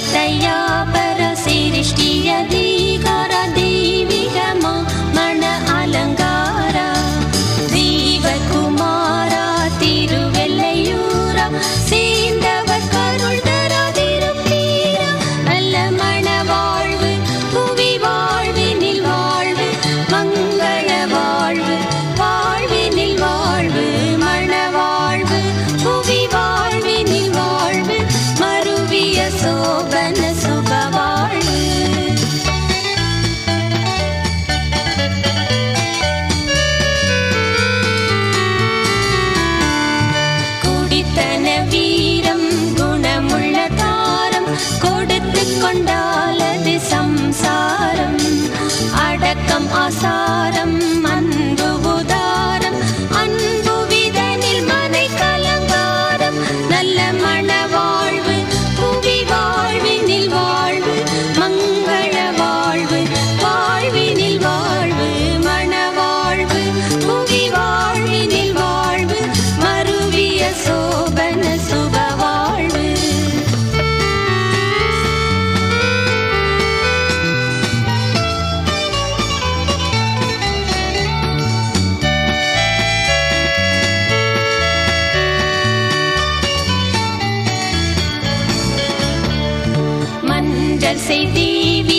加油。சம்சாரம் அடக்கம் அசாரம் and say, Divi.